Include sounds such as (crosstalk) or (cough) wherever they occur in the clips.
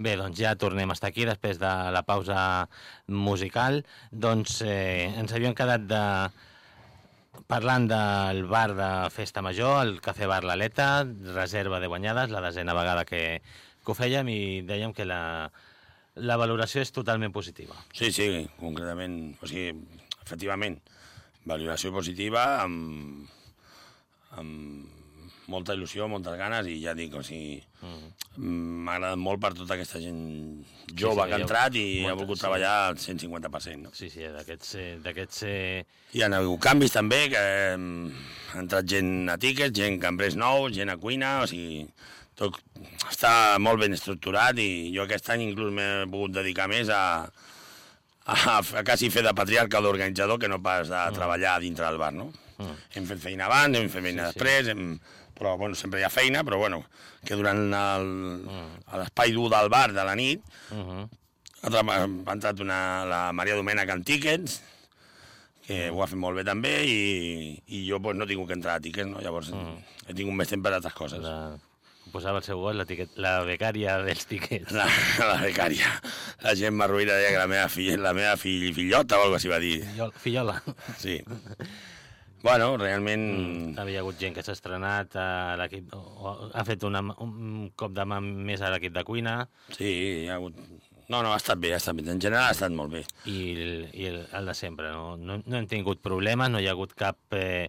Bé, doncs ja tornem a estar aquí després de la pausa musical. Doncs eh, ens havíem quedat de parlant del bar de Festa Major, el Cafè Bar L'Aleta, reserva de guanyades, la desena vegada que, que ho fèiem i dèiem que la, la valoració és totalment positiva. Sí, sí, concretament, o sigui, efectivament, valoració positiva amb, amb molta il·lusió, moltes ganes i ja dic, o sigui, m'ha agradat molt per tota aquesta gent jove sí, que ha entrat i molta- ha volgut sí. treballar al 150%. No? Sí, sí, d'aquests... Eh, d'aquests eh, Hi ha hagut canvis també, que eh, ha entrat gent a tiquets, gent que han pres nou, gent a cuina, o sigui, tot està molt ben estructurat i jo aquest any inclús m'he pogut dedicar més a, a, a quasi fer de patriarca d'organitzador que no pas a treballar dintre del bar, no? Hem fet feina abans, hem fet feina Sí, sí. després, hem, però bueno, sempre hi ha feina, però bueno, que durant a l'espai dur del bar de la nit uh -huh. ha, tra- ha entrat una, la Maria Domènech en tíquets, que ho ha fet molt bé també, i, i jo pues, no he tingut que entrar a tíquets, no? llavors he tingut més temps per altres coses. La, posava el seu gol la, tiquet, la becària dels tiquets. la, la becària. La gent Marruïna deia que la meva, fill, la meva fill, fillota o alguna cosa així va dir. Fillol- Fillola. Sí. Bueno, realment... També hi ha hagut gent que s'ha estrenat a l'equip, ha fet una, un cop de mà més a l'equip de cuina Sí, hi ha hagut... No, no, ha estat bé, ha estat bé. En general ha estat molt bé. i, el, i el, el de sempre. No, no, no hem tingut problemes, no hi ha hagut cap, eh,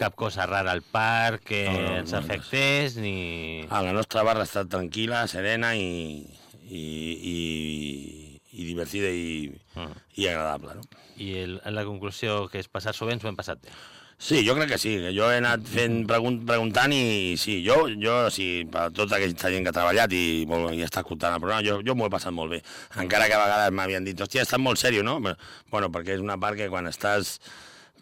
cap cosa rara al parc que No, no, ens no, afectés, ni... Ah, la nostra barra ha estat tranquil·la, serena i, i, i, i divertida i, Mm. i agradable, no? I el, la conclusió que és passar-s'ho bé, ens ho hem passat bé. Sí, jo crec que sí. Jo he anat fent pregun preguntant i sí, jo, jo sí, per tota aquesta gent que ha treballat i, i està escoltant el programa, jo, jo m'ho he passat molt bé. Encara que a vegades m'havien dit, hòstia, estàs molt seriós, no? Però, Bueno, perquè és una part que quan estàs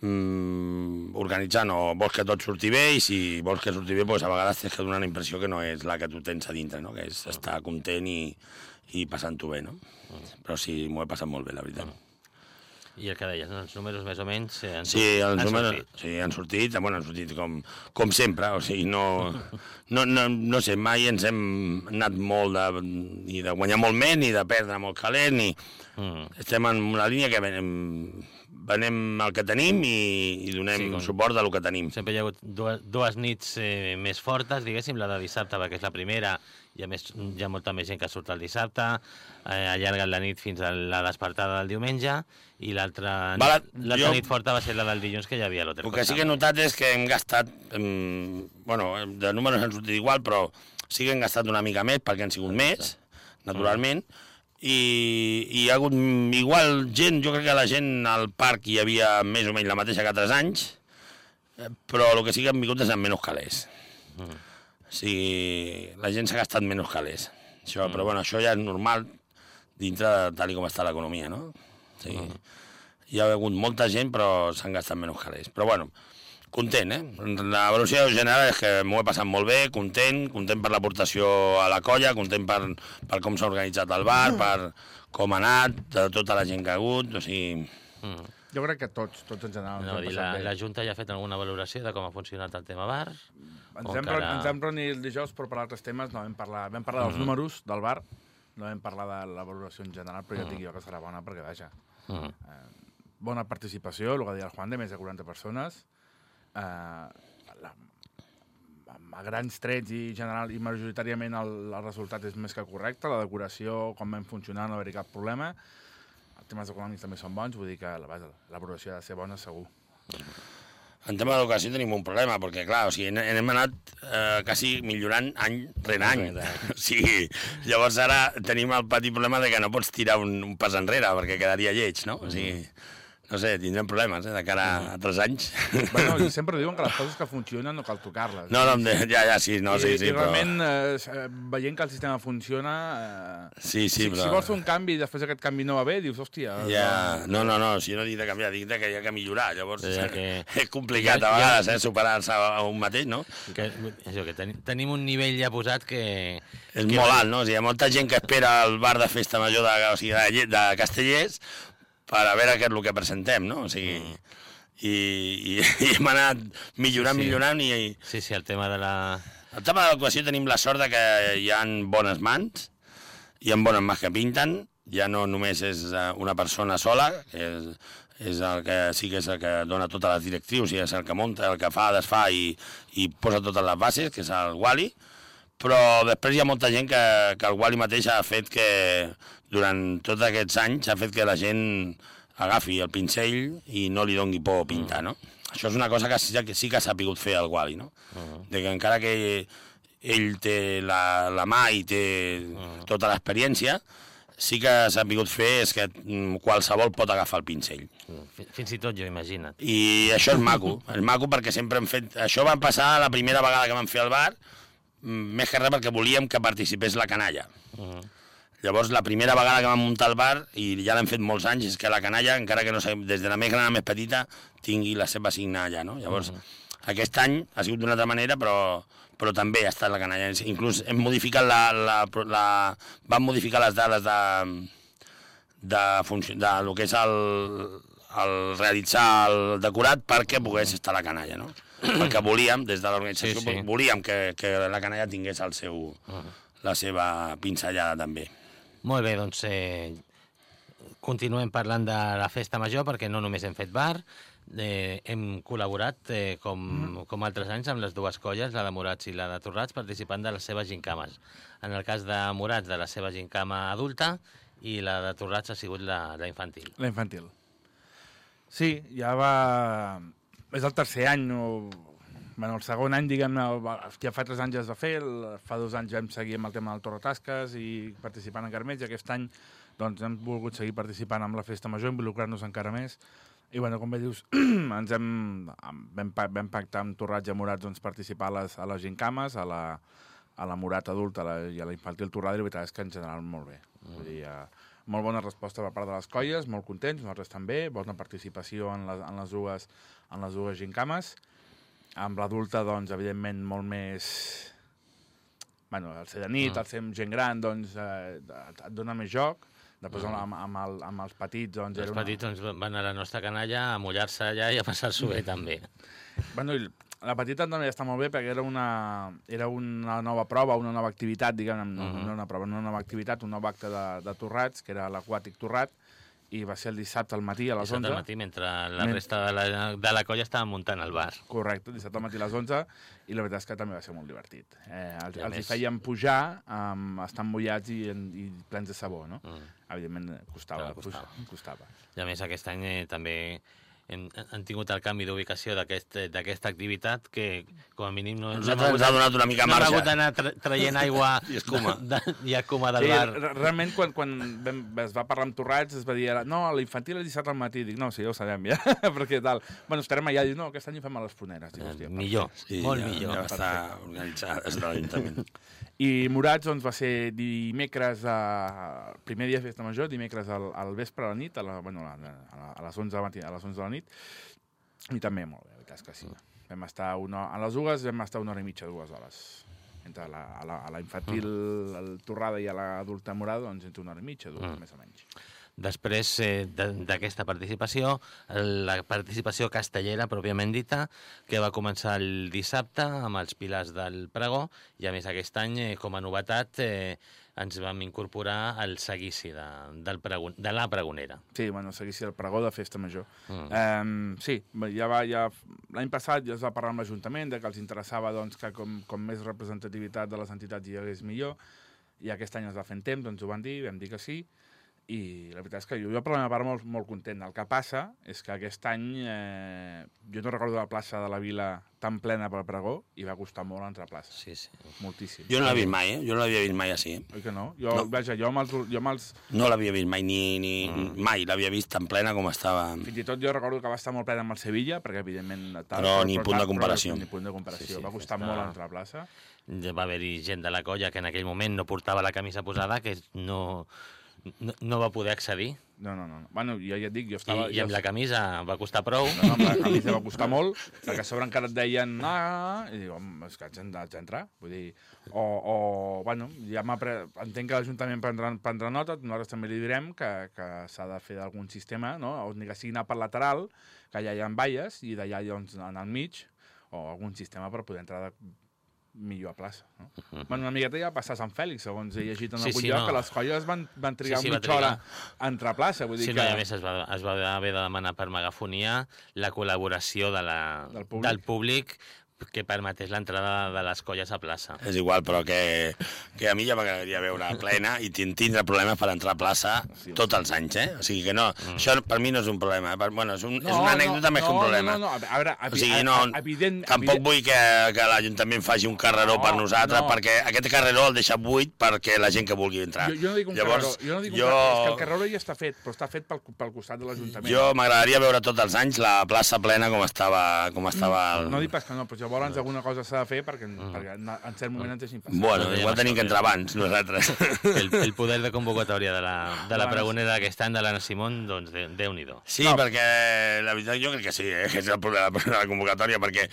mm, organitzant o vols que tot surti bé i si vols que surti bé, doncs a vegades tens que donar una impressió que no és la que tu tens a dintre, no? que és estar content i, i passant-ho bé. No? Però sí, m'ho he passat molt bé, la veritat. I el que deies, els números més o menys eh, han, Sí, els han números sortit. sí, han sortit, bueno, han sortit com, com sempre, o sigui, no, no, no, no sé, mai ens hem anat molt de, ni de guanyar molt més, ni de perdre molt calent, ni... Mm. Estem en una línia que venem, venem el que tenim i, i donem sí, com- suport del que tenim. Sempre hi ha hagut dues, dues nits eh, més fortes, diguéssim, la de dissabte, perquè és la primera, i a més hi ha molta més gent que surt el dissabte, eh, allarguen la nit fins a la despertada del diumenge, i l'altra Va, la- nit, l'altra jo- nit forta va ser la del dilluns, que hi havia l'Hotel El que sí que he notat és que hem gastat, em, bueno, de números han sortit igual, però sí que hem gastat una mica més perquè han sigut més, naturalment, i, i hi ha hagut mm, igual gent, jo crec que la gent al parc hi havia més o menys la mateixa que altres anys, eh, però el que sí que han vingut és amb menys calés. O sigui, la gent s'ha gastat menys calés. Això, Però bueno, això ja és normal dintre de tal com està l'economia, no? O sigui, hi ha hagut molta gent, però s'han gastat menys calés. Però bueno, content, eh? La valoració general és que m'ho he passat molt bé, content, content per l'aportació a la colla, content per, per com s'ha organitzat el bar, per com ha anat, de tota la gent que ha hagut, o sigui... Mm. Jo crec que tots, tots en general. No, dir, la, bé. la Junta ja ha fet alguna valoració de com ha funcionat el tema bar? Ens o vam, encara- encara... ens vam reunir el dijous per parlar d'altres temes, no vam parlar, vam parlar dels números del bar, no vam parlar de la valoració en general, però ja et dic jo que serà bona perquè, vaja, Mm. bona participació, el que deia el Juan, de més de 40 persones, eh, la, a grans trets i general i majoritàriament el, el resultat és més que correcte, la decoració, com vam funcionar, no va haver cap problema, els temes econòmics també són bons, vull dir que la, vaja, la valoració ha de ser bona segur. En tema d'educació tenim un problema, perquè, clar, o sigui, hem- hem anat eh, quasi millorant any rere any. O (laughs) sigui, llavors ara tenim el petit problema de que no pots tirar un, un pas enrere, perquè quedaria lleig, no? O sigui, no sé, tindrem problemes, eh, de cara a altres anys. Bueno, i (laughs) sempre diuen que les coses que funcionen no cal tocar-les. No, no, de- ja, ja, sí, no, sí, I, sí, I però... realment, eh, eh, veient que el sistema funciona... Eh, Sí, sí, si, però... si vols fer un canvi i després aquest canvi no va bé, dius, hòstia... Ja, no, no, no, si no dic de canviar, dic que hi ha que millorar, llavors Ja que- (laughs) és complicat Ja- a ja- vegades, eh, superar-se a un mateix, no? Que, això, que ten, tenim un nivell ja posat que... És que molt alt, no? O sigui, hi ha molta gent que espera al bar de festa major de, o sigui, de, de Castellers per a veure què és el que presentem, no? O sigui, i, i, (laughs) i hem anat millorant, Sí, sí. millorant, i, i Sí, sí, el tema de la... el tema de l'educació tenim la sort de que hi han bones mans, hi ha bones mans que pinten, ja no només és eh, una persona sola, que és, és el que sí que és el que dona totes les directrius i és el que munta, el que fa, desfà i, i posa totes les bases, que és el Wally, però després hi ha molta gent que, que el Wally mateix ha fet que durant tots aquests anys ha fet que la gent agafi el pincell i no li dongui por pintar, no? Això és una cosa que sí que, sí que ha sapigut fer el Wally, no? De que encara que ell té la, la mà i té tota l'experiència, sí que s'ha vingut fer és que mm, qualsevol pot agafar el pincell. Fi- Fins i tot jo, imagina't. I això és maco, és maco perquè sempre hem fet... Això va passar la primera vegada que vam fer el bar, mm, més que res perquè volíem que participés la canalla. Uh Llavors, la primera vegada que vam muntar el bar, i ja l'hem fet molts anys, és que la canalla, encara que no sabem, des de la més gran a la més petita, tingui la seva signa allà, no? Llavors, aquest any ha sigut d'una altra manera, però, però també ha estat la canalla. Inclús hem modificat la, la, la, vam modificar les dades de, de, funció, de lo que és el, el realitzar el decorat perquè pogués estar la canalla, no? (clears throat) perquè volíem, des de l'organització, Sí, sí. volíem que, que la canalla tingués el seu, la seva pinzellada també. Molt bé, doncs eh, continuem parlant de la festa major perquè no només hem fet bar, eh, hem col·laborat, eh, com, com altres anys, amb les dues colles, la de Morats i la de Torrats, participant de les seves gincames. En el cas de Morats, de la seva gincama adulta, i la de Torrats ha sigut la, la infantil. La infantil. Sí, ja va... És el tercer any, o... bueno, el segon any, diguem-ne, ja fa tres anys ja es va fer, el... fa dos anys vam seguir amb el tema del Torretasques i participant encara més, i aquest any doncs, hem volgut seguir participant amb la festa major, involucrar-nos encara més, i bueno, com bé dius, (clears throat) ens hem, vam, vam pactar amb Torrats i Morats doncs, participar a les, a les gincames, a la, a la Morat adulta a la, i a la infantil Torrada, i la veritat és que en general molt bé. Vull dir, eh, molt bona resposta per part de les colles, molt contents, nosaltres també, bona participació en les, en les dues, en les dues gincames. Amb l'adulta, doncs, evidentment, molt més... Bueno, el ser de nit, Ah. el ser gent gran, doncs, eh, et, dona més joc. Després, Ah. amb, amb, el, amb els petits, doncs... Els era una- petits doncs, van a la nostra canalla a mullar-se allà i a passar-s'ho bé també. (laughs) Bueno, i la petita també està molt bé perquè era una, era una nova prova, una nova activitat, diguem, no, Mhm. no una prova, una nova activitat, un nou acte de, de torrats, que era l'aquàtic torrat, i va ser el dissabte al matí a les Dissabte 11. al matí, mentre la Men- resta de la, de la colla estava muntant el bar. Correcte, dissabte al matí a les 11, i la veritat és que també va ser molt divertit. Eh, els, I els hi més- feien pujar, um, estan mullats i, i plens de sabó, no? Mm. Evidentment, costava, Clar, costava. costava. I a més aquest any eh, també hem, han tingut el canvi d'ubicació d'aquest- d'aquesta activitat que com a mínim no, Nosaltres ens ha donat una mica no hem marge. hagut d'anar tra traient (laughs) aigua I escuma. de, de, i escuma del Sí, bar. re- realment, quan, quan vam, es va parlar amb Torrats, es va dir, ara, no, l'infantil és dissabte al matí. Dic, no, sí, ja ho sabem, ja, (laughs) perquè tal. Bueno, estarem allà, dic, no, aquest any fem a les Foneres. Dic, Eh, hòstia, millor, Sí, molt ja, millor. Ja va estar organitzat des de l'Ajuntament. (laughs) I Morats doncs, va ser dimecres, a... primer dia de festa major, dimecres al, al vespre a la nit, a, la, bueno, a, a, a les 11 de matí, a les 11 de la nit, i també molt bé, la veritat és que sí. Vam estar una, a les dues vam estar una hora i mitja, dues hores. Entre la, a, la, a la infantil el torrada i a l'adulta morada, doncs entre una hora i mitja, dues, Mm. més o menys. Després eh, de- d'aquesta participació, la participació castellera pròpiament dita, que va començar el dissabte amb els pilars del pregó, i a més aquest any, eh, com a novetat, eh, ens vam incorporar el seguici de, del pregon, de la pregonera. Sí, bueno, el pregó de festa major. Mm. Um, sí, ja va, ja, l'any passat ja es va parlar amb l'Ajuntament que els interessava doncs, que com, com més representativitat de les entitats hi hagués millor, i aquest any es va fer en temps, doncs ho van dir, vam dir que sí, i la veritat és que jo, jo per la meva part molt, molt content. El que passa és que aquest any eh, jo no recordo la plaça de la Vila tan plena pel pregó i va costar molt entrar a plaça, Sí, sí. moltíssim. Jo no l'he vist mai, eh? Jo no l'havia vist mai així. Oi que no? Jo, No. vaja, jo amb els, jo amb els, No l'havia vist mai, ni, ni Mm. mai l'havia vist tan plena com estava. Fins i tot jo recordo que va estar molt plena amb el Sevilla, perquè evidentment... Tal, Però ni punt de però comparació. Ni punt de comparació. Sí, sí, va costar està- molt entrar a plaça. Va haver-hi gent de la colla que en aquell moment no portava la camisa posada, que no, no, no va poder accedir. No, no, no. no. Bueno, jo ja et dic, jo I, estava... I amb jo... la camisa va costar prou. No, no, amb la camisa va costar (laughs) molt, perquè a sobre encara et deien... Ah, i dic, home, és que haig haig d'entrar. Vull dir, o, o bueno, ja pre... entenc que l'Ajuntament prendrà, prendrà nota, nosaltres també li direm que, que s'ha de fer d'algun sistema, no? o ni que sigui anar per lateral, que allà hi ha valles, i d'allà doncs, anar al mig, o algun sistema per poder entrar de, millor a plaça. No? bueno, una miqueta ja va passar a Sant Fèlix, segons he llegit en Sí, algun sí, lloc, no. que les colles van, van trigar Sí, sí, mitja hora trigar. a entrar a plaça. Vull dir Sí, que... no, i a més es va, es va haver de demanar per megafonia la col·laboració de la, Del públic. del públic que permetés l'entrada de les colles a plaça. És igual, però que, que a mi ja m'agradaria veure plena i tin- tindre problemes per entrar a plaça Sí. tots els anys, eh? O sigui que no, mm. això per mi no és un problema. eh? Per, bueno, és, un, és No, una anècdota no, més que un no, problema. No, no, no, a veure, O sigui, no, evident, tampoc evident, vull que, que l'Ajuntament faci un carreró No, per nosaltres, no. perquè aquest carreró el deixa buit perquè la gent que vulgui entrar. Jo, jo no dic un Llavors, carreró, jo no dic un jo, carreró, és que el carreró ja està fet, però està fet pel, pel costat de l'Ajuntament. jo m'agradaria veure tots els anys la plaça plena com estava... Com estava el... No dic pas que no, però llavors alguna cosa s'ha de fer perquè, perquè en, en cert moment ens deixin passar. Bueno, No, igual no tenim que entrar abans, nosaltres. El, el (laughs) poder de convocatòria de la, de la Abans. pregonera d'aquest any de l'Anna Simón, doncs de- Déu-n'hi-do. Sí, No. no. perquè la veritat jo crec que sí, eh, que és el problema de la convocatòria, perquè,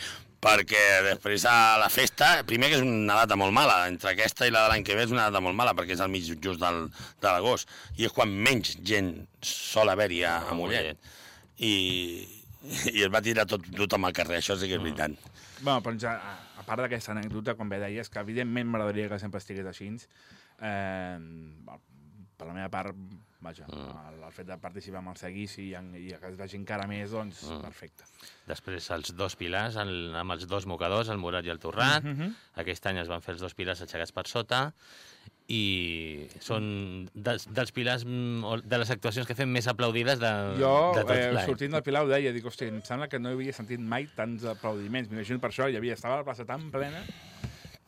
perquè després a la festa, primer que és una data molt mala, entre aquesta i la de l'any que ve és una data molt mala, perquè és al mig just del, de l'agost, i és quan menys gent sol haver-hi a, a Mollet. I, I es va tirar tot, tothom al carrer, això sí que és veritat. Bueno, però ja, a, a part d'aquesta anècdota, com bé deies, que evidentment m'agradaria que sempre estigués així, eh, per la meva part, vaja, el, el fet de participar en el seguici i, en, i que es vegi encara més, doncs, perfecte. Després els dos pilars, el, amb els dos mocadors, el Morat i el Torrat. Mhm. Aquest any es van fer els dos pilars aixecats per sota i són dels, dels pilars, mm, de les actuacions que fem més aplaudides de, Jo, de tot eh, sortint del Pilar, ho deia, dic, hòstia, em sembla que no havia sentit mai tants aplaudiments. M'imagino per això, hi havia, estava la plaça tan plena.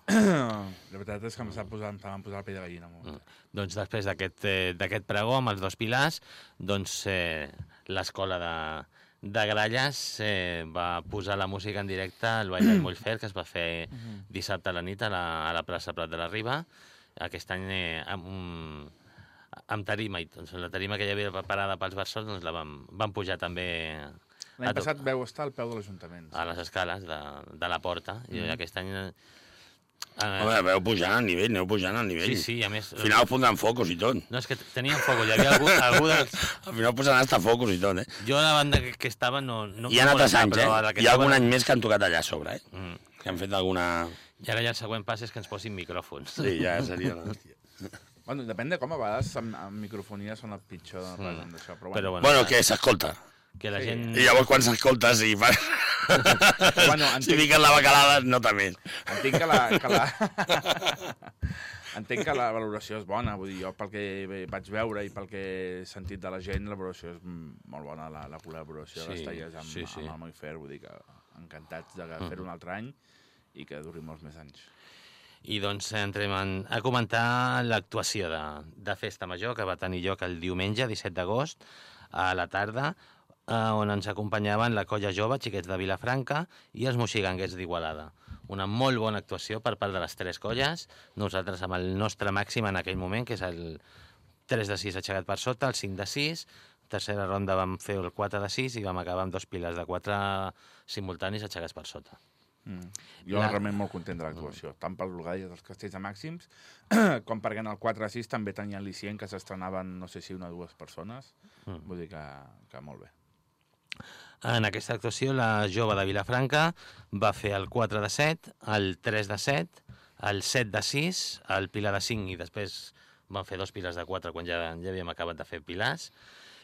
La veritat és que em estava posant, posant el pell de gallina. Molt. Mm. Doncs després d'aquest eh, d'aquest pregó amb els dos pilars, doncs eh, l'escola de, de Gralles eh, va posar la música en directe al Ball del Mollfer, que es va fer dissabte a la nit a la, a la plaça Prat de la Riba, aquest any eh, amb, un, amb tarima, i doncs, la tarima que ja havia preparada pels versos doncs la vam, vam pujar també a, L'any passat veu estar al peu de l'Ajuntament. a les escales de, de la porta, i aquest any... Eh, Home, veu pujant al nivell, aneu pujant al nivell. sí, sí, a més... Al final posant focus i tot. No, és que teníem foc, hi havia algú, (laughs) algú dels, Al final posaran hasta focus i tot, eh? Jo a la banda que, que estava no... no Hi ha no altres anys, eh? Hi ha algun any més que han tocat allà a sobre, eh? Mm. Que han fet alguna... I ara ja el següent pas és que ens posin micròfons. Sí, ja seria l'hòstia. Bueno, depèn de com, a vegades amb, amb microfonia són el pitjor de mm. d'això, però Però bueno. bueno, Bueno, que s'escolta. Que la Sí. gent... I llavors quan s'escolta, si fa... (laughs) Bueno, si entenc, fiques la bacalada, nota més. entenc que la... Que la... (laughs) entenc que la valoració és bona, vull dir, jo pel que vaig veure i pel que he sentit de la gent, la valoració és mm, molt bona, la, la col·laboració Sí, sí, d'Estelles amb, sí, sí, sí. sí. amb el Moifer, vull dir que encantats de fer-ho un altre any i que duri molts més anys. I doncs entrem en, a comentar l'actuació de, de Festa Major que va tenir lloc el diumenge, 17 d'agost, a la tarda, eh, on ens acompanyaven la colla jove, xiquets de Vilafranca, i els moxiganguers d'Igualada. Una molt bona actuació per part de les tres colles, nosaltres amb el nostre màxim en aquell moment, que és el 3 de 6 aixecat per sota, el 5 de 6, tercera ronda vam fer el 4 de 6 i vam acabar amb dos piles de 4 simultanis aixecats per sota. Mm. Jo La- realment molt content de l'actuació, tant pel Lugària dels Castells de Màxims, (clears throat) com perquè en el 4 a 6 també tenien l'Icient, que s'estrenaven, no sé si una o dues persones, Mm. vull dir que, que molt bé. En aquesta actuació, la jove de Vilafranca va fer el 4 de 7, el 3 de 7, el 7 de 6, el pilar de 5 i després van fer dos pilars de 4 quan ja, ja havíem acabat de fer pilars.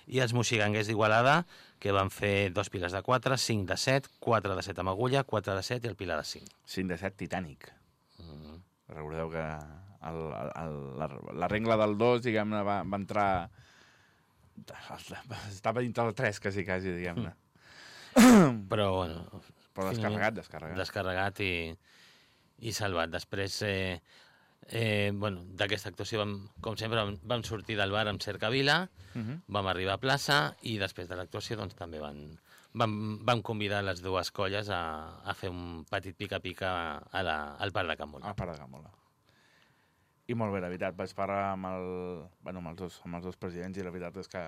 I els moxiganguers d'Igualada, que van fer dos pilars de 4, 5 de 7, 4 de 7 amb agulla, 4 de 7 i el pilar de 5. 5 de 7, Titanic. Mm. Recordeu que el, el, la, la regla del 2, diguem-ne, va, va entrar... Estava dintre del 3, quasi, quasi, diguem-ne. (clears throat) Però, bueno, Però descarregat, descarregat. descarregat i, i salvat. Després, eh, eh, bueno, d'aquesta actuació, vam, com sempre, vam, vam sortir del bar amb Cercavila, Uh -huh. vam arribar a plaça i després de l'actuació doncs, també van, vam, vam convidar les dues colles a, a fer un petit pica-pica a la, al parc de Can Mola. A part de Gamola. I molt bé, la veritat, vaig parlar amb, el, bueno, amb, els dos, amb els dos presidents i la veritat és que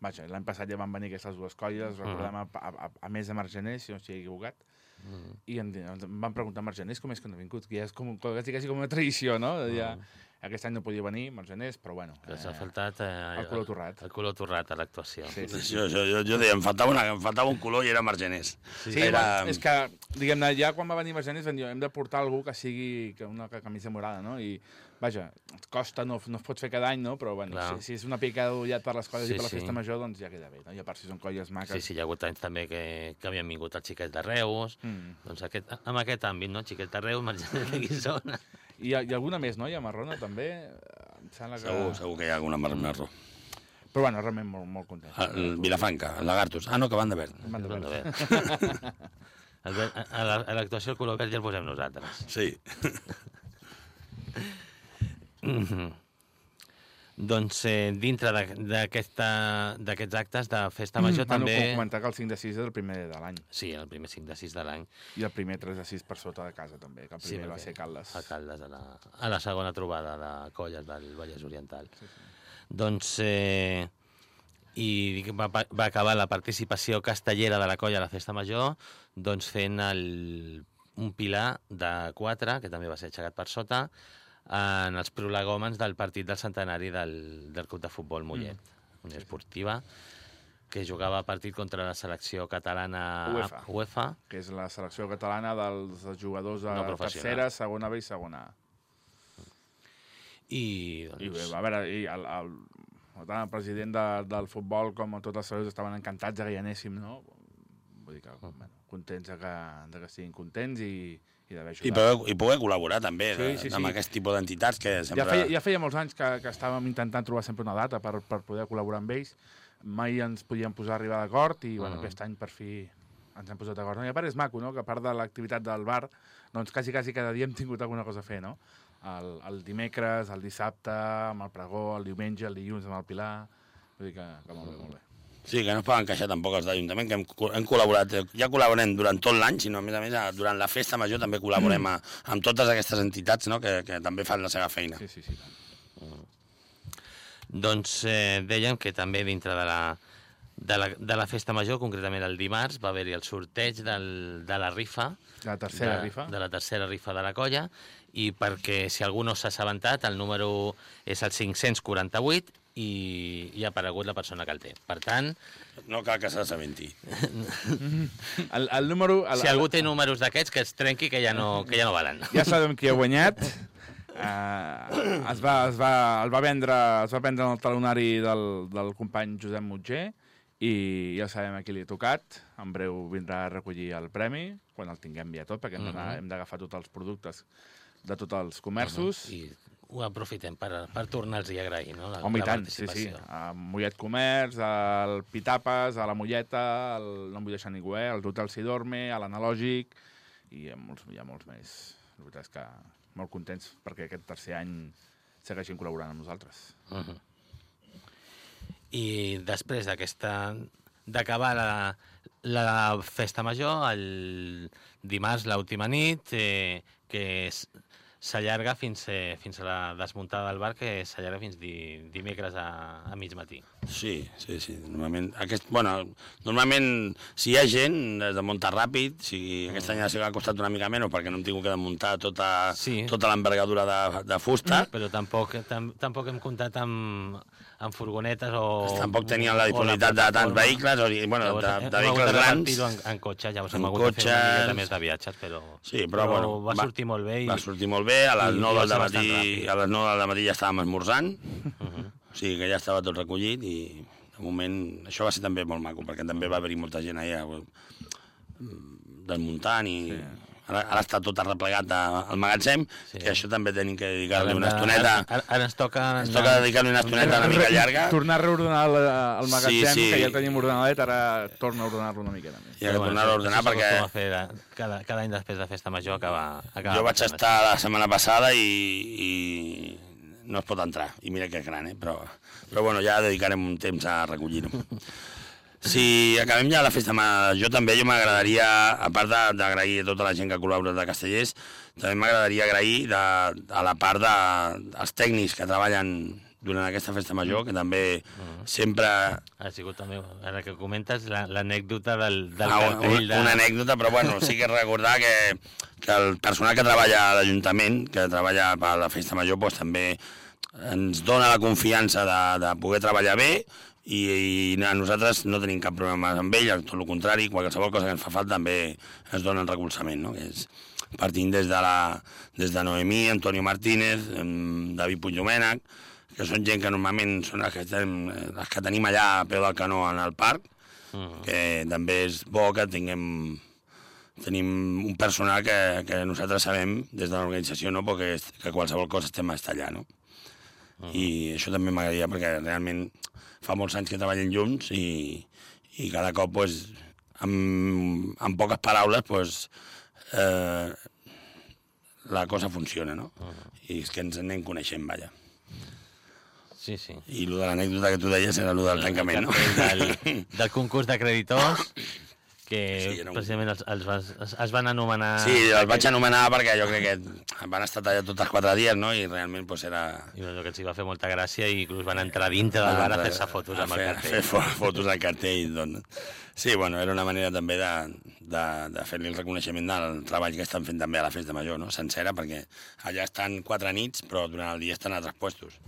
vaja, l'any passat ja van venir aquestes dues colles, recordem, a, a, a, més de Margeners, si no estic equivocat, Mm. i em, em van preguntar a Margeners com és que no ha vingut, que ja és com, quasi, quasi com una tradició, no? Ja, Aquest any no podia venir, Margeners, però bueno. Que s'ha faltat... Eh, el color torrat. El color torrat a l'actuació. Sí, sí. Jo, jo, jo, jo deia, em faltava, una, em faltava un color i era Margeners. Sí, era... bueno, és que, diguem-ne, ja quan va venir Margeners vam dir, hem de portar algú que sigui que una camisa morada, no? I, vaja, et costa, no, no es pot fer cada any, no? Però, bueno, Clar. si, si és una pica d'ullat per les colles Sí, i per la sí. festa major, doncs ja queda bé, no? I a part, si són colles maques... Sí, sí, hi ha hagut anys també que, que havien vingut els xiquets de Reus, Mm. doncs aquest, amb aquest àmbit, no? Xiquets de Reus, Margeners de Guissona. I, hi ha- i alguna més, no? Hi ha Marrona, també? Em sembla que... Segur, segur que hi ha alguna mar marró. Però, bueno, realment molt, molt content. Ah, el Vilafranca, el Lagartos. Ah, no, que van de verd. Van de Van de veure. (laughs) verd. A l'actuació el color verd ja el posem nosaltres. Sí. Mhm. Doncs eh, dintre d'aquests actes de festa major Bueno, també... puc comentar que el 5 de 6 és el primer de l'any. Sí, el primer 5 de 6 de l'any, I el primer 3 de 6 per sota de casa, també, que el Sí, primer va perquè ser Caldes. a Caldes, a la, a la segona trobada de colles del Vallès Oriental. Sí, sí. Doncs, eh, i va, va acabar la participació castellera de la colla a la festa major doncs fent el, un pilar de 4, que també va ser aixecat per sota, en els prolegòmens del partit del centenari del, del Club de Futbol Mollet, mm. Unió Esportiva, que jugava partit contra la selecció catalana UEFA. UEFA que és la selecció catalana dels jugadors de No tercera, segona B i segona A. i, I bé, doncs, a veure, i el, el, tant el president de, del futbol com tots els seus estaven encantats de que hi anéssim, no? Vull dir que, Mm. bueno, contents de que, de que estiguin contents i, i d'haver I ajudat. poder, I poder col·laborar també Sí, de, sí, sí. amb aquest tipus d'entitats que sempre... Ja feia, ja feia molts anys que, que estàvem intentant trobar sempre una data per, per poder col·laborar amb ells. Mai ens podíem posar a arribar d'acord i bueno, Mhm. aquest any per fi ens hem posat d'acord. No? I a part és maco, no? que a part de l'activitat del bar, doncs quasi, quasi cada dia hem tingut alguna cosa a fer, no? El, el dimecres, el dissabte, amb el pregó, el diumenge, el dilluns amb el Pilar... Vull dir que, que molt bé, molt bé. Sí, que no es poden queixar tampoc els d'Ajuntament, que hem, hem col·laborat, eh, ja col·laborem durant tot l'any, sinó a més a més a- durant la festa major també col·laborem a, amb totes aquestes entitats no? que, que també fan la seva feina. Sí, sí, sí. doncs eh, dèiem que també dintre de la, de la, de la festa major, concretament el dimarts, va haver-hi el sorteig del, de la rifa, La tercera de, rifa. de la tercera rifa de la colla, i perquè si algú no s'ha assabentat, el número és el 548 i, i ha aparegut la persona que el té. Per tant, No cal que s'assabenti. (laughs) El, el número... El, si algú té números d'aquests, que es trenqui, que ja no, que ja no valen. (laughs) Ja sabem qui ha guanyat. Uh, es, va, es, va, el va vendre, es va vendre en el talonari del, del company Josep Mutger i ja sabem a qui li ha tocat. En breu vindrà a recollir el premi, quan el tinguem ja tot, perquè hem d'anar- Mhm. hem d'agafar tots els productes de tots els comerços. I ho aprofitem per, per tornar-los a agrair, no? La, Home, i la tant, sí, sí. A Mollet Comerç, al Pitapes, a la Molleta, al, no em vull deixar ningú, eh? al Hotel Sidorme, a l'Analògic, i hi ha molts, hi ha molts més. La veritat és que molt contents perquè aquest tercer any segueixin col·laborant amb nosaltres. Uh -huh. I després d'aquesta d'acabar la, la festa major, el dimarts, l'última nit, eh, que és- s'allarga fins, eh, fins a la desmuntada del bar, que s'allarga fins di, dimecres a, a mig matí. Sí, sí, sí. Normalment, aquest, bueno, normalment si hi ha gent, es desmunta ràpid. Si aquest any ha costat una mica menys perquè no hem tingut que desmuntar tota, Sí. tota l'envergadura de, de fusta. Però tampoc, tam, tampoc hem comptat amb, amb furgonetes o... Tampoc tenien la disponibilitat de tants vehicles, o, bueno, Llavors, de, hem de vehicles grans. repartir-ho En, en cotxe, llavors hem hagut de fer una miqueta cotxes. més de viatges, però, Sí, però, bueno, va, sortir molt bé. I, Va sortir molt bé, a les i 9 va del ser matí, a les 9 del matí ja estàvem esmorzant, Uh o sigui que ja estava tot recollit i de moment això va ser també molt maco, perquè també va haver-hi molta gent allà mm, desmuntant i Sí. Ara, ara està tot arreplegat al magatzem, Sí. que això també tenim que dedicar-li una estoneta. Ara, ara ens toca... Ens toca dedicar-li una estoneta una mica llarga. Tornar a reordenar el, el magatzem, Sí, sí. que ja el tenim ordenadet, ara torna a ordenar-lo una miqueta més. I ha de tornar a ordenar perquè a fer de, cada, cada any després de festa major acaba, acaba jo vaig estar la setmana passada i, i no es pot entrar. I mira que és gran, eh? Però, però bueno, ja dedicarem un temps a recollir-ho. (laughs) Si acabem ja la festa major, també jo m'agradaria, a part de- d'agrair a tota la gent que col·labora de Castellers, també m'agradaria agrair de, a la part de, dels tècnics que treballen durant aquesta festa major, que també sempre... Ha sigut també, ara que comentes, la- l'anècdota del, del Ah, una, cartell de... una anècdota, però bueno, sí que recordar que, que el personal que treballa a l'Ajuntament, que treballa per la festa major, doncs, també ens dona la confiança de, de poder treballar bé i, i a nosaltres no tenim cap problema amb ell, tot el contrari, qualsevol cosa que ens fa falta també ens dona recolzament, no? Que és, partint des de, la, des de Noemí, Antonio Martínez, David Puigdomènech, que són gent que normalment són els que, estem, els que tenim allà a peu del canó en el parc, Mm. que també és bo que tinguem tenim un personal que, que nosaltres sabem des de l'organització no? Perquè, que qualsevol cosa estem a estar no? I això també m'agradaria perquè realment fa molts anys que treballem junts i, i cada cop pues, amb, amb poques paraules pues, eh, la cosa funciona, no? I és que ens anem coneixent, vaja. Sí, sí. I el de l'anècdota que tu deies era el del tancament, no? Del, del concurs de creditors, (coughs) que Sí, un- precisament els, els, vas- es, es van anomenar... Sí, el vaig anomenar perquè jo crec que van estar allà tots els quatre dies, no? I realment pues, era... I bueno, que els hi va fer molta gràcia i inclús van entrar dintre del bar a fer-se fotos a amb el fer, cartell. A fer fo- fotos al cartell. Doncs. Sí, bueno, era una manera també de, de, de fer-li el reconeixement del treball que estan fent també a la festa major, no? sencera, perquè allà estan quatre nits, però durant el dia estan a altres puestos.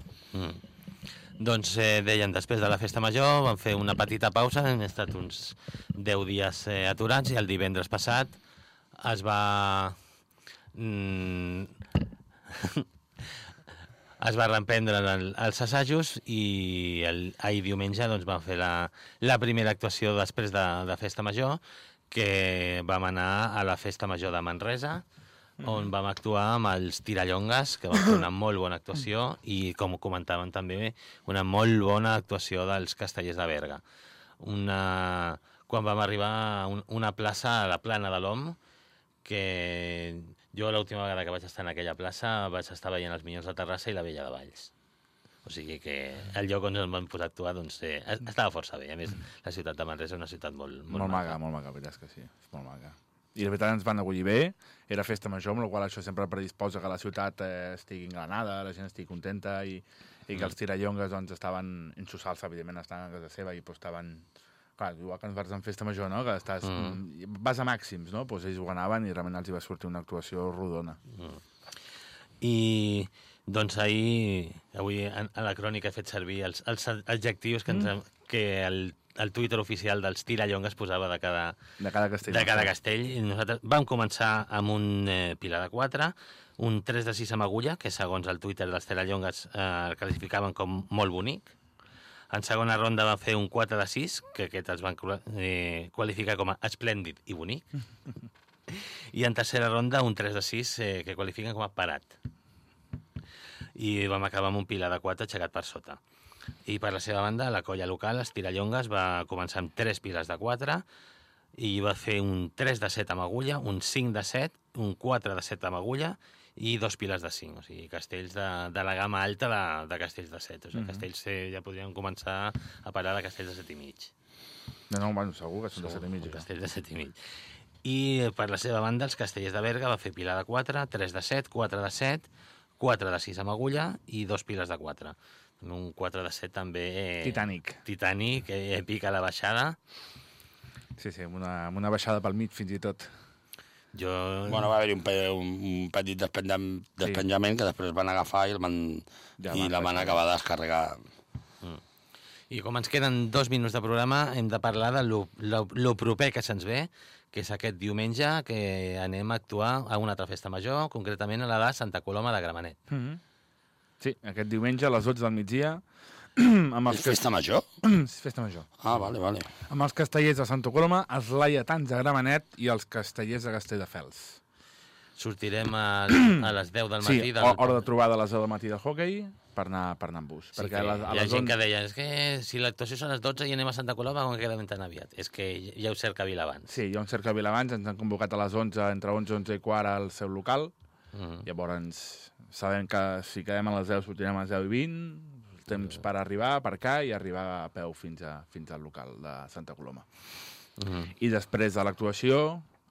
Doncs eh, deien, després de la festa major van fer una petita pausa, hem estat uns 10 dies eh, aturats i el divendres passat es va... Mm, (laughs) es va reprendre el, els assajos i el, ahir diumenge doncs, van fer la, la primera actuació després de, de festa major que vam anar a la festa major de Manresa on vam actuar amb els Tirallongues, que van fer una molt bona actuació, i, com comentaven també, una molt bona actuació dels castellers de Berga. Una... Quan vam arribar a un, una plaça a la plana de l'OM, que jo l'última vegada que vaig estar en aquella plaça vaig estar veient els Minyons de Terrassa i la Vella de Valls. O sigui que el lloc on ens vam posar a actuar doncs, eh, estava força bé. A més, la ciutat de Manresa és una ciutat molt, molt, Molt maca, molt maca, veritat que sí. És molt maca. I de veritat ens van acollir bé, era festa major, amb la qual això sempre predisposa que la ciutat eh, estigui engranada, la gent estigui contenta i, i que els tirallongues doncs, estaven enxussals, evidentment, estaven a casa seva i pues, estaven... Clar, igual que ens vas en festa major, no? Que estàs, mm. vas a màxims, no? Pues ells ho anaven i realment els hi va sortir una actuació rodona. I doncs ahir, avui en, a la crònica he fet servir els, els adjectius que, ens, hem- que el, el Twitter oficial dels Tirallongues posava de cada, De cada castell. de cada castell. I nosaltres vam començar amb un eh, pilar de 4, un 3 de 6 amb agulla, que segons el Twitter dels Tirallongues eh, el classificaven com molt bonic. En segona ronda van fer un 4 de 6, que aquest els van eh, qualificar com a esplèndid i bonic. (laughs) I en tercera ronda un 3 de 6, eh, que qualifiquen com a parat. I vam acabar amb un pilar de 4 aixecat per sota. I per la seva banda, la colla local, els Tirallongues, va començar amb 3 pilars de 4 i va fer un 3 de 7 amb agulla, un 5 de 7, un 4 de 7 amb agulla i dos pilars de 5, o sigui, castells de, de la gamma alta de, de castells de 7. O sigui, castells eh, ja podrien començar a parar de castells de 7 i mig. No, no, bueno, segur que són de set i mig. Castells de 7 i mig. I per la seva banda, els castellers de Berga va fer pilar de 4, 3 de 7, 4 de 7, 4 de 6 amb agulla i dos piles de 4. Un 4 de 7 també... Eh, Titanic. Titanic, eh, èpic a la baixada. Sí, sí, amb una, amb una baixada pel mig fins i tot. Jo... Bueno, va haver-hi un, pe un, un petit despenjam, despenjament que després van agafar i, el van, Ja i la van acabar de descarregar. I com ens queden dos minuts de programa, hem de parlar de lo, lo, lo proper que se'ns ve, que és aquest diumenge que anem a actuar a una altra festa major, concretament a la de Santa Coloma de Gramenet. Mm -hmm. Sí, aquest diumenge a les 12 del migdia (clears throat) amb els, És festa major? (clears throat) cas... festa major. Ah, vale, vale. amb els castellers de Santa Coloma, els laietans de Gramenet i els castellers de Castelldefels. Sortirem a, (clears throat) a les 10 del Sí, matí. del... ho- hora de trobada a les 10 del matí del hockey per anar, per anar amb bus. Sí, perquè a les, a hi ha les gent 11... que deia és que si l'actuació són les 12 i anem a Santa Coloma, com que queda ben tan aviat? És que ja heu cercavil abans. Sí, hi ha un cercavil abans, ens han convocat a les 11, entre 11 i 11 i quart al seu local. Mm. Llavors, sabem que si quedem a les 10 sortirem a les 10 i 20, temps per arribar, aparcar i arribar a peu fins, a, fins al local de Santa Coloma. Mm. I després de l'actuació,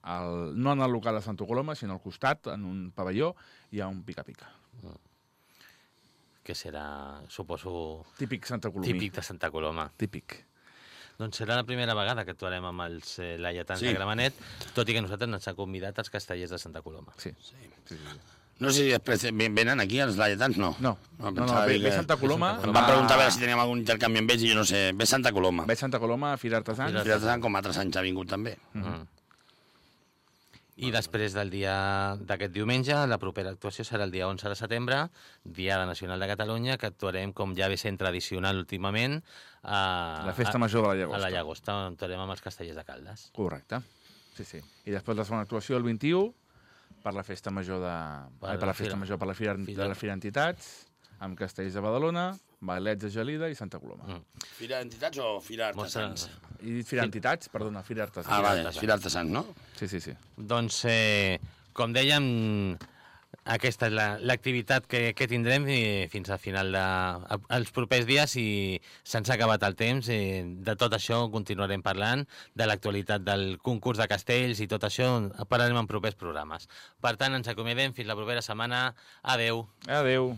no en el local de Santa Coloma, sinó al costat, en un pavelló, hi ha un pica-pica. Que serà, suposo, Típic Santa Colomí. típic de Santa Coloma. Típic. Doncs serà la primera vegada que actuarem amb els eh, laietans Sí. de Gramenet, tot i que nosaltres ens han convidat els castellers de Santa Coloma. Sí. sí. sí, sí. No sé si després ven- venen aquí els laietans, no. No, no, no, pensava ve, ve Santa Coloma. Em van preguntar a veure si teníem algun intercanvi amb ells i jo no sé. Ve Santa Coloma. Ve Santa Coloma, Fira Artesans. Fira Artesans, com altres anys ha vingut també. Mm. I després del dia d'aquest diumenge, la propera actuació serà el dia 11 de setembre, Diada Nacional de Catalunya, que actuarem, com ja ve sent tradicional últimament, a, La festa major de la a Llagosta. la Llagosta, on actuarem amb els castellers de Caldes. Correcte. Sí, sí. I després la segona actuació, el 21, per la festa major de... Per Per, per la la festa fira- major, per la fira, fira- de la Fira Entitats, amb Castells de Badalona, Bailets de Gelida i Santa Coloma. Mm. Fira d'entitats o Fira. Artesans? I dit Fira Entitats, perdona, Fira Artesans. Ah, vale, Fira Artesans, no? Sí, sí, sí. Doncs, eh, com dèiem, aquesta és la- l'activitat que, que tindrem i fins al final de, a- els propers dies i se'ns ha acabat el temps. I de tot això continuarem parlant, de l'actualitat del concurs de castells i tot això parlarem en propers programes. Per tant, ens acomiadem fins la propera setmana. Adeu. Adeu.